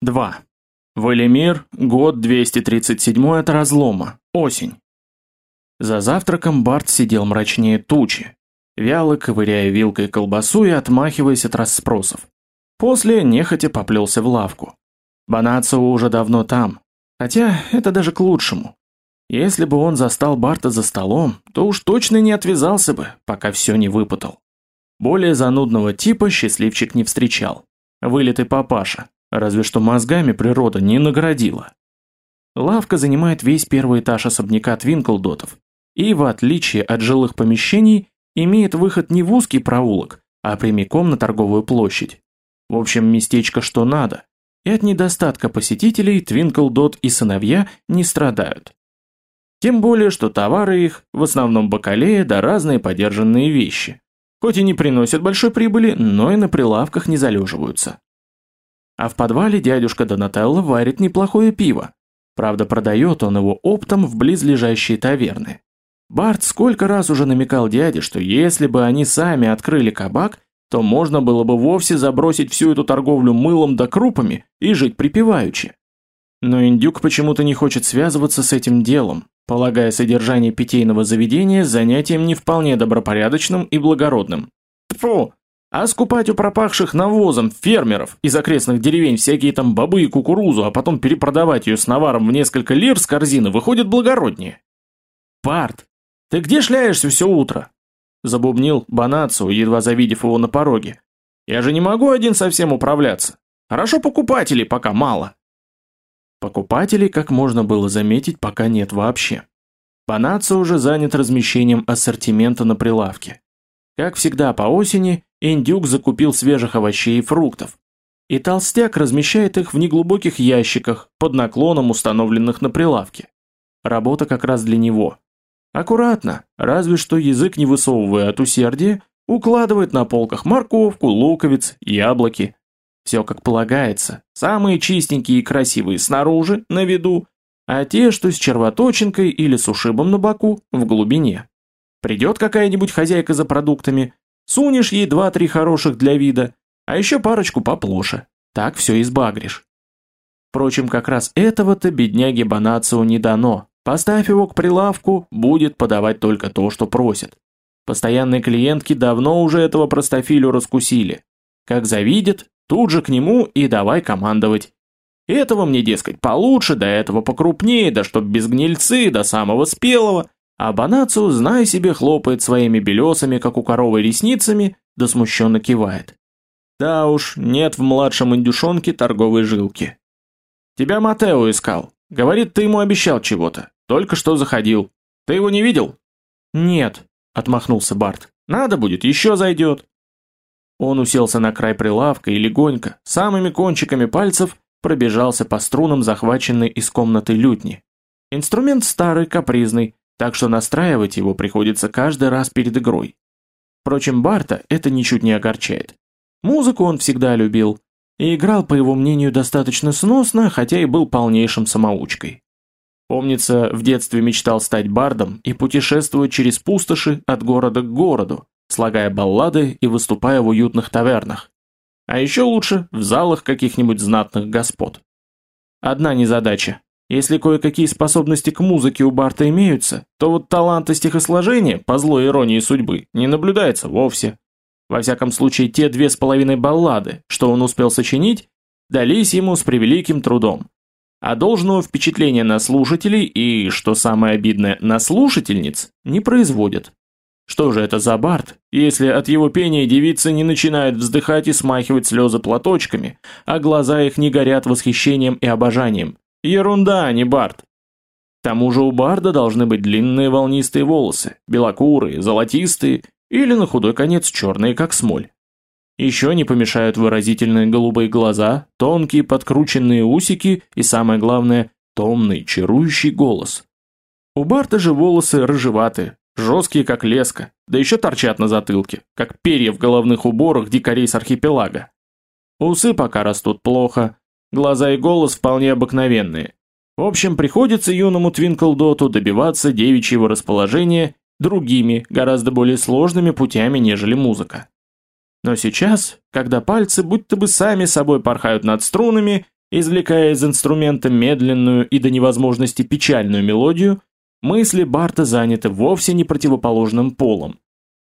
2. Валимир, год 237 от разлома, осень. За завтраком Барт сидел мрачнее тучи, вяло ковыряя вилкой колбасу и отмахиваясь от расспросов. После нехотя поплелся в лавку. Банацио уже давно там, хотя это даже к лучшему. Если бы он застал Барта за столом, то уж точно не отвязался бы, пока все не выпутал. Более занудного типа счастливчик не встречал. Вылитый папаша, Разве что мозгами природа не наградила. Лавка занимает весь первый этаж особняка Твинклдотов и, в отличие от жилых помещений, имеет выход не в узкий проулок, а прямиком на торговую площадь. В общем, местечко что надо. И от недостатка посетителей Твинклдот и сыновья не страдают. Тем более, что товары их, в основном бакалея да разные подержанные вещи. Хоть и не приносят большой прибыли, но и на прилавках не залеживаются. А в подвале дядюшка Донателло варит неплохое пиво. Правда, продает он его оптом в близлежащие таверны. Барт сколько раз уже намекал дяде, что если бы они сами открыли кабак, то можно было бы вовсе забросить всю эту торговлю мылом да крупами и жить припеваючи. Но индюк почему-то не хочет связываться с этим делом, полагая содержание питейного заведения занятием не вполне добропорядочным и благородным. Тфу, а скупать у пропахших навозом фермеров из окрестных деревень всякие там бобы и кукурузу, а потом перепродавать ее с наваром в несколько лир с корзины выходит благороднее. «Парт, ты где шляешься все утро?» Забубнил Банацу, едва завидев его на пороге. «Я же не могу один совсем управляться. Хорошо покупателей пока мало». Покупателей, как можно было заметить, пока нет вообще. Банацу уже занят размещением ассортимента на прилавке. Как всегда по осени, Индюк закупил свежих овощей и фруктов. И толстяк размещает их в неглубоких ящиках под наклоном, установленных на прилавке. Работа как раз для него. Аккуратно, разве что язык не высовывая от усердия, укладывает на полках морковку, луковиц, яблоки. Все как полагается, самые чистенькие и красивые снаружи, на виду, а те, что с червоточинкой или с ушибом на боку, в глубине. Придет какая-нибудь хозяйка за продуктами, Сунешь ей два-три хороших для вида, а еще парочку поплоше. Так все избагришь. Впрочем, как раз этого-то бедняге Банацио не дано. Поставь его к прилавку, будет подавать только то, что просит. Постоянные клиентки давно уже этого простофилю раскусили. Как завидят, тут же к нему и давай командовать. Этого мне, дескать, получше, до этого покрупнее, да чтоб без гнильцы, до самого спелого. А Банацу, знай себе, хлопает своими белесами, как у коровы ресницами, да смущенно кивает. Да уж, нет в младшем индюшонке торговой жилки. Тебя Матео искал. Говорит, ты ему обещал чего-то. Только что заходил. Ты его не видел? Нет, отмахнулся Барт. Надо будет, еще зайдет. Он уселся на край прилавка и легонько, самыми кончиками пальцев, пробежался по струнам захваченной из комнаты лютни. Инструмент старый, капризный, так что настраивать его приходится каждый раз перед игрой. Впрочем, Барта это ничуть не огорчает. Музыку он всегда любил, и играл, по его мнению, достаточно сносно, хотя и был полнейшим самоучкой. Помнится, в детстве мечтал стать бардом и путешествовать через пустоши от города к городу, слагая баллады и выступая в уютных тавернах. А еще лучше в залах каких-нибудь знатных господ. Одна незадача если кое-какие способности к музыке у Барта имеются, то вот таланта стихосложения, по злой иронии судьбы, не наблюдается вовсе. Во всяком случае, те две с половиной баллады, что он успел сочинить, дались ему с превеликим трудом. А должного впечатления на слушателей и, что самое обидное, на слушательниц не производят. Что же это за Барт, если от его пения девицы не начинают вздыхать и смахивать слезы платочками, а глаза их не горят восхищением и обожанием? Ерунда, а не Барт. К тому же у Барда должны быть длинные волнистые волосы, белокурые, золотистые или на худой конец черные, как смоль. Еще не помешают выразительные голубые глаза, тонкие подкрученные усики и, самое главное, томный, чарующий голос. У Барта же волосы рыжеватые, жесткие, как леска, да еще торчат на затылке, как перья в головных уборах дикарей с архипелага. Усы пока растут плохо, Глаза и голос вполне обыкновенные. В общем, приходится юному Твинклдоту добиваться девичьего расположения другими, гораздо более сложными путями, нежели музыка. Но сейчас, когда пальцы будто бы сами собой порхают над струнами, извлекая из инструмента медленную и до невозможности печальную мелодию, мысли Барта заняты вовсе не противоположным полом.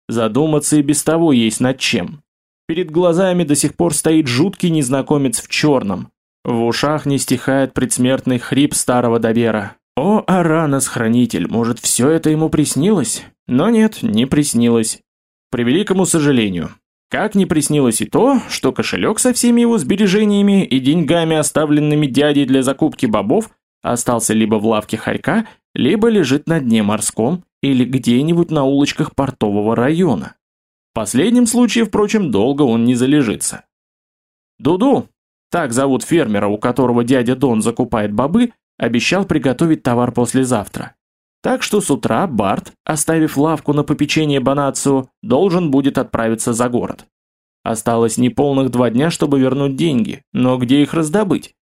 Задуматься и без того есть над чем. Перед глазами до сих пор стоит жуткий незнакомец в черном. В ушах не стихает предсмертный хрип старого добера. О, Аранос-хранитель, может, все это ему приснилось? Но нет, не приснилось. К превеликому сожалению. Как не приснилось и то, что кошелек со всеми его сбережениями и деньгами, оставленными дядей для закупки бобов, остался либо в лавке хорька, либо лежит на дне морском или где-нибудь на улочках портового района. В последнем случае, впрочем, долго он не залежится. Дуду, так зовут фермера, у которого дядя Дон закупает бобы, обещал приготовить товар послезавтра. Так что с утра Барт, оставив лавку на попечение Бонацио, должен будет отправиться за город. Осталось неполных два дня, чтобы вернуть деньги, но где их раздобыть?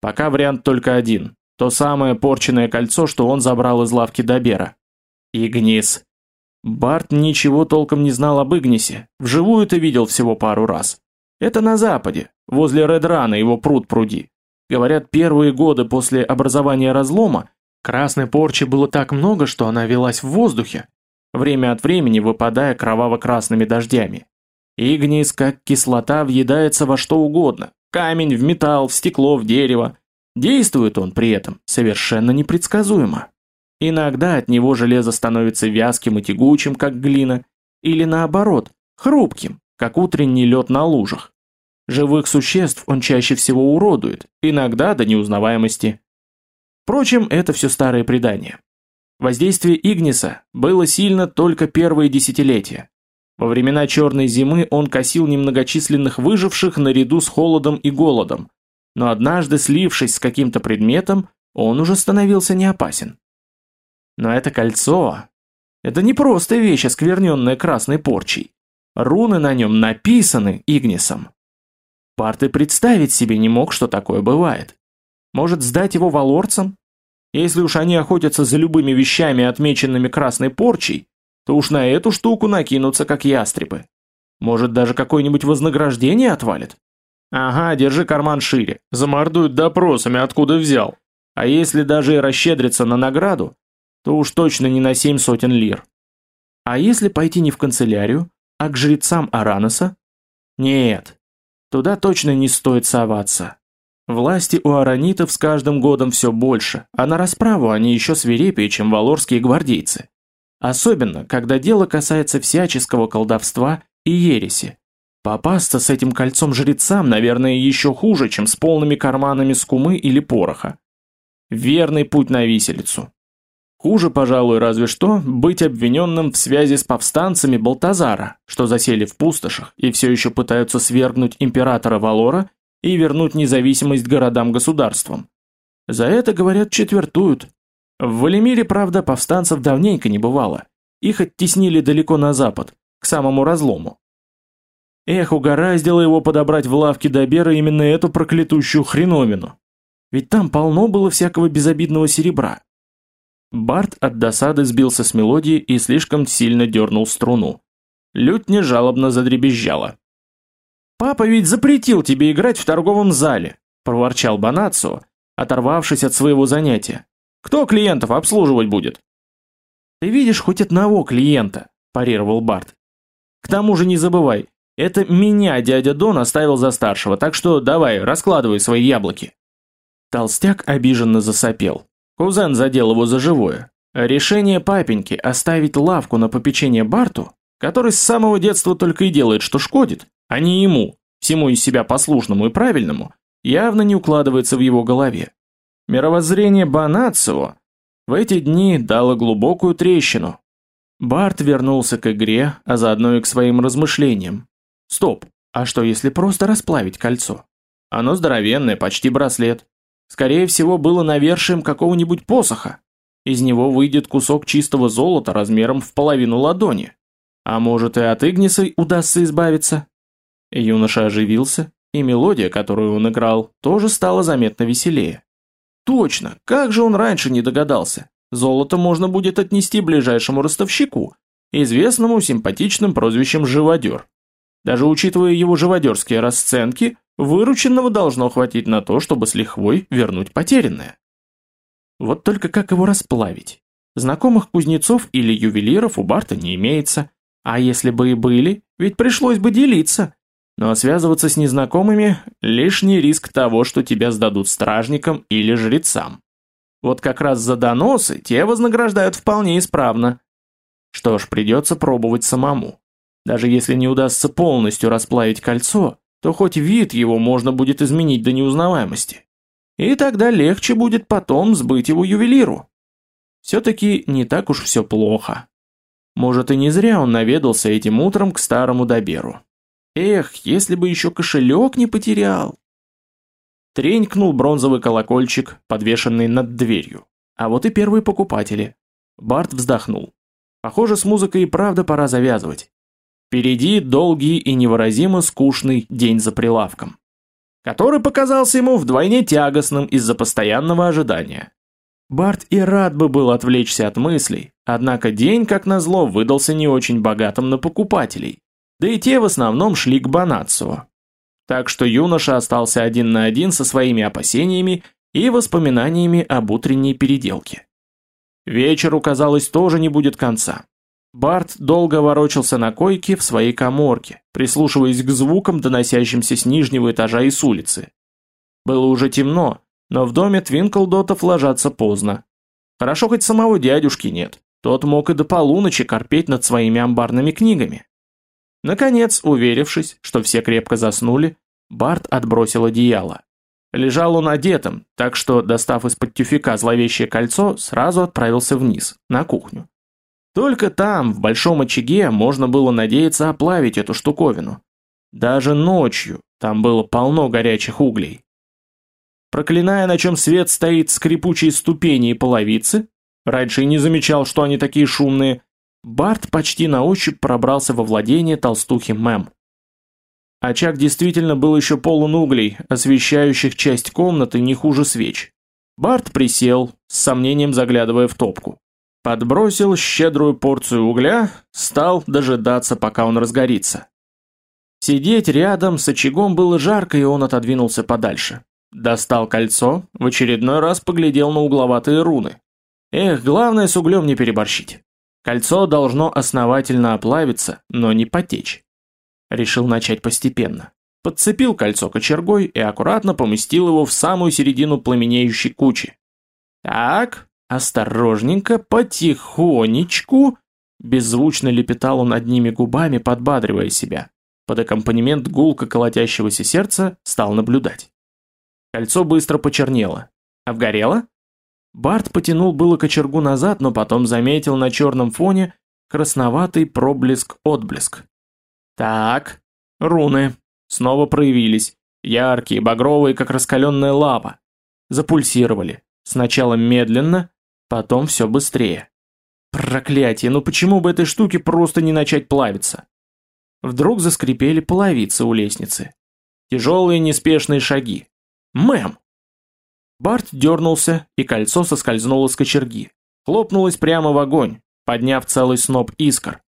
Пока вариант только один. То самое порченное кольцо, что он забрал из лавки Добера. Игнис. Барт ничего толком не знал об Игнисе, вживую-то видел всего пару раз. Это на западе, возле Редрана его пруд пруди. Говорят, первые годы после образования разлома красной порчи было так много, что она велась в воздухе, время от времени выпадая кроваво-красными дождями. Игнис, как кислота, въедается во что угодно. Камень, в металл, в стекло, в дерево. Действует он при этом совершенно непредсказуемо. Иногда от него железо становится вязким и тягучим, как глина, или наоборот, хрупким, как утренний лед на лужах. Живых существ он чаще всего уродует, иногда до неузнаваемости. Впрочем, это все старые предания. Воздействие Игниса было сильно только первые десятилетия. Во времена Черной зимы он косил немногочисленных выживших наряду с холодом и голодом, но однажды слившись с каким-то предметом, он уже становился не опасен. Но это кольцо... Это не просто вещь, оскверненная красной порчей. Руны на нем написаны Игнисом. Барт и представить себе не мог, что такое бывает. Может, сдать его валорцам? Если уж они охотятся за любыми вещами, отмеченными красной порчей, то уж на эту штуку накинутся, как ястребы. Может, даже какое-нибудь вознаграждение отвалит? Ага, держи карман шире. Замордуют допросами, откуда взял. А если даже и расщедриться на награду, то уж точно не на семь сотен лир. А если пойти не в канцелярию, а к жрецам Араноса? Нет, туда точно не стоит соваться. Власти у аранитов с каждым годом все больше, а на расправу они еще свирепее, чем валорские гвардейцы. Особенно, когда дело касается всяческого колдовства и ереси. Попасться с этим кольцом жрецам, наверное, еще хуже, чем с полными карманами скумы или пороха. Верный путь на виселицу. Хуже, пожалуй, разве что, быть обвиненным в связи с повстанцами Балтазара, что засели в пустошах и все еще пытаются свергнуть императора Валора и вернуть независимость городам-государствам. За это, говорят, четвертуют. В Валимире, правда, повстанцев давненько не бывало. Их оттеснили далеко на запад, к самому разлому. Эх, угораздило его подобрать в лавке Добера именно эту проклятущую хреновину. Ведь там полно было всякого безобидного серебра. Барт от досады сбился с мелодии и слишком сильно дернул струну. Лютня жалобно задребезжала. «Папа ведь запретил тебе играть в торговом зале», – проворчал Банацо, оторвавшись от своего занятия. «Кто клиентов обслуживать будет?» «Ты видишь хоть одного клиента», – парировал Барт. «К тому же не забывай, это меня дядя Дон оставил за старшего, так что давай, раскладывай свои яблоки». Толстяк обиженно засопел. Кузен задел его за живое. Решение папеньки оставить лавку на попечение Барту, который с самого детства только и делает, что шкодит, а не ему, всему из себя послушному и правильному, явно не укладывается в его голове. Мировоззрение Банацио в эти дни дало глубокую трещину. Барт вернулся к игре, а заодно и к своим размышлениям. Стоп, а что если просто расплавить кольцо? Оно здоровенное, почти браслет. Скорее всего, было навершием какого-нибудь посоха. Из него выйдет кусок чистого золота размером в половину ладони. А может и от Игниса удастся избавиться? Юноша оживился, и мелодия, которую он играл, тоже стала заметно веселее. Точно, как же он раньше не догадался? Золото можно будет отнести ближайшему ростовщику, известному симпатичным прозвищем «Живодер». Даже учитывая его живодерские расценки, Вырученного должно хватить на то, чтобы с лихвой вернуть потерянное. Вот только как его расплавить? Знакомых кузнецов или ювелиров у Барта не имеется, а если бы и были, ведь пришлось бы делиться. Но связываться с незнакомыми – лишний риск того, что тебя сдадут стражникам или жрецам. Вот как раз за доносы те вознаграждают вполне исправно. Что ж, придется пробовать самому. Даже если не удастся полностью расплавить кольцо, то хоть вид его можно будет изменить до неузнаваемости. И тогда легче будет потом сбыть его ювелиру. Все-таки не так уж все плохо. Может и не зря он наведался этим утром к старому Доберу. Эх, если бы еще кошелек не потерял. Тренькнул бронзовый колокольчик, подвешенный над дверью. А вот и первые покупатели. Барт вздохнул. Похоже, с музыкой и правда пора завязывать. Впереди долгий и невыразимо скучный день за прилавком, который показался ему вдвойне тягостным из-за постоянного ожидания. Барт и рад бы был отвлечься от мыслей, однако день, как назло, выдался не очень богатым на покупателей, да и те в основном шли к Банацио. Так что юноша остался один на один со своими опасениями и воспоминаниями об утренней переделке. Вечеру, казалось, тоже не будет конца. Барт долго ворочался на койке в своей коморке, прислушиваясь к звукам, доносящимся с нижнего этажа и с улицы. Было уже темно, но в доме Твинклдотов ложатся поздно. Хорошо хоть самого дядюшки нет, тот мог и до полуночи корпеть над своими амбарными книгами. Наконец, уверившись, что все крепко заснули, Барт отбросил одеяло. Лежал он одетым, так что, достав из-под тюфика зловещее кольцо, сразу отправился вниз, на кухню. Только там, в большом очаге, можно было надеяться оплавить эту штуковину. Даже ночью там было полно горячих углей. Проклиная, на чем свет стоит скрипучие ступени и половицы, раньше и не замечал, что они такие шумные, Барт почти на ощупь пробрался во владение толстухи Мэм. Очаг действительно был еще полон углей, освещающих часть комнаты не хуже свеч. Барт присел, с сомнением заглядывая в топку. Подбросил щедрую порцию угля, стал дожидаться, пока он разгорится. Сидеть рядом с очагом было жарко, и он отодвинулся подальше. Достал кольцо, в очередной раз поглядел на угловатые руны. Эх, главное с углем не переборщить. Кольцо должно основательно оплавиться, но не потечь. Решил начать постепенно. Подцепил кольцо кочергой и аккуратно поместил его в самую середину пламенеющей кучи. Так, Осторожненько, потихонечку, беззвучно лепетал он одними губами, подбадривая себя. Под аккомпанемент гулко колотящегося сердца стал наблюдать. Кольцо быстро почернело. Обгорело? Барт потянул было кочергу назад, но потом заметил на черном фоне красноватый проблеск-отблеск. Так, руны снова проявились, яркие, багровые, как раскаленная лава. Запульсировали, сначала медленно, Потом все быстрее. Проклятие, ну почему бы этой штуке просто не начать плавиться? Вдруг заскрипели половицы у лестницы. Тяжелые неспешные шаги. Мэм! Барт дернулся, и кольцо соскользнуло с кочерги. Хлопнулось прямо в огонь, подняв целый сноп искр.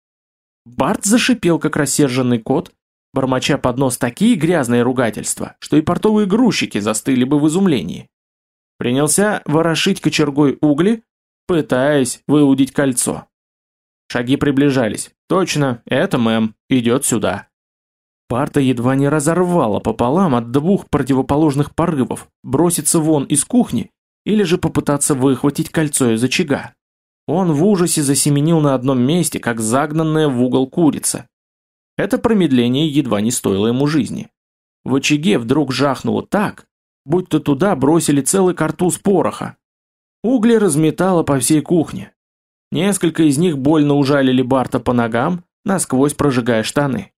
Барт зашипел, как рассерженный кот, бормоча под нос такие грязные ругательства, что и портовые грузчики застыли бы в изумлении. Принялся ворошить кочергой угли, пытаясь выудить кольцо. Шаги приближались. Точно, это мэм, идет сюда. Парта едва не разорвала пополам от двух противоположных порывов, броситься вон из кухни или же попытаться выхватить кольцо из очага. Он в ужасе засеменил на одном месте, как загнанная в угол курица. Это промедление едва не стоило ему жизни. В очаге вдруг жахнуло так, будто туда бросили целый картуз пороха. Угли разметало по всей кухне. Несколько из них больно ужалили Барта по ногам, насквозь прожигая штаны.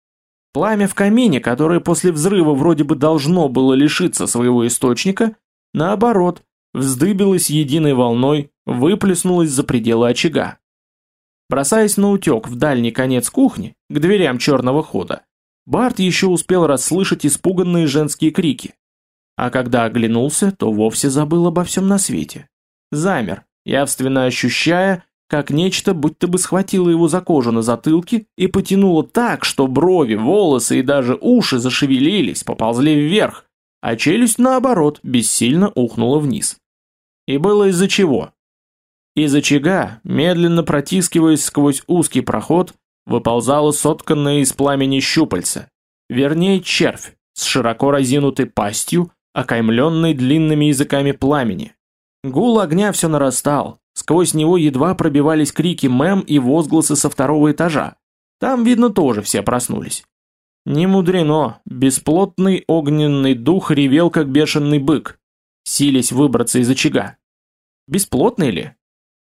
Пламя в камине, которое после взрыва вроде бы должно было лишиться своего источника, наоборот, вздыбилось единой волной, выплеснулось за пределы очага. Бросаясь на утек в дальний конец кухни, к дверям черного хода, Барт еще успел расслышать испуганные женские крики. А когда оглянулся, то вовсе забыл обо всем на свете замер, явственно ощущая, как нечто будто бы схватило его за кожу на затылке и потянуло так, что брови, волосы и даже уши зашевелились, поползли вверх, а челюсть, наоборот, бессильно ухнула вниз. И было из-за чего. Из очага, медленно протискиваясь сквозь узкий проход, выползало сотканное из пламени щупальце, вернее червь, с широко разинутой пастью, окаймленной длинными языками пламени. Гул огня все нарастал, сквозь него едва пробивались крики мэм и возгласы со второго этажа. Там, видно, тоже все проснулись. Не мудрено, бесплотный огненный дух ревел, как бешеный бык, силясь выбраться из очага. Бесплотный ли?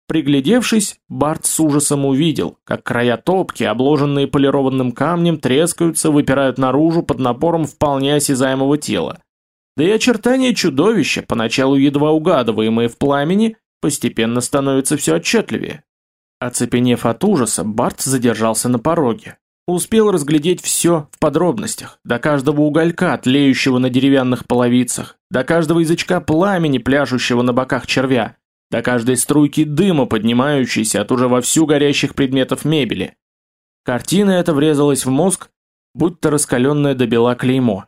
Приглядевшись, Барт с ужасом увидел, как края топки, обложенные полированным камнем, трескаются, выпирают наружу под напором вполне осязаемого тела. Да и очертания чудовища, поначалу едва угадываемые в пламени, постепенно становятся все отчетливее. Оцепенев от ужаса, Барт задержался на пороге. Успел разглядеть все в подробностях, до каждого уголька, тлеющего на деревянных половицах, до каждого язычка пламени, пляшущего на боках червя, до каждой струйки дыма, поднимающейся от уже вовсю горящих предметов мебели. Картина эта врезалась в мозг, будто раскаленное до бела клеймо.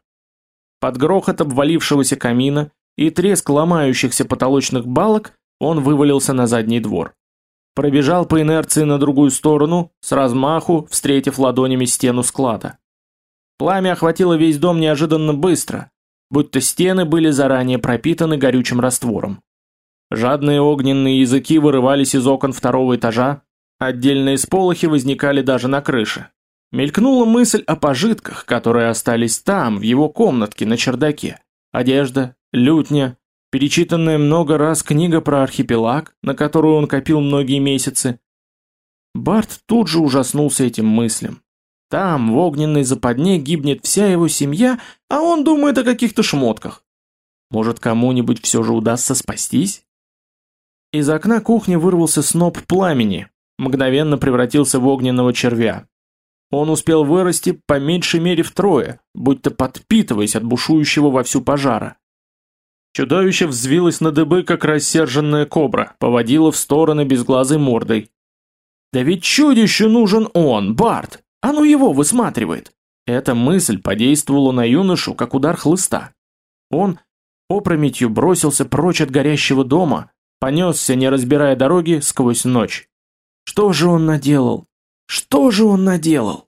Под грохот обвалившегося камина и треск ломающихся потолочных балок он вывалился на задний двор. Пробежал по инерции на другую сторону, с размаху, встретив ладонями стену склада. Пламя охватило весь дом неожиданно быстро, будто стены были заранее пропитаны горючим раствором. Жадные огненные языки вырывались из окон второго этажа, отдельные сполохи возникали даже на крыше. Мелькнула мысль о пожитках, которые остались там, в его комнатке на чердаке. Одежда, лютня, перечитанная много раз книга про архипелаг, на которую он копил многие месяцы. Барт тут же ужаснулся этим мыслям. Там, в огненной западне, гибнет вся его семья, а он думает о каких-то шмотках. Может, кому-нибудь все же удастся спастись? Из окна кухни вырвался сноп пламени, мгновенно превратился в огненного червя. Он успел вырасти по меньшей мере втрое, будто подпитываясь от бушующего вовсю пожара. Чудовище взвилось на дыбы, как рассерженная кобра, поводило в стороны безглазой мордой. «Да ведь чудищу нужен он, Барт! А ну его высматривает!» Эта мысль подействовала на юношу, как удар хлыста. Он опрометью бросился прочь от горящего дома, понесся, не разбирая дороги, сквозь ночь. Что же он наделал? Что же он наделал?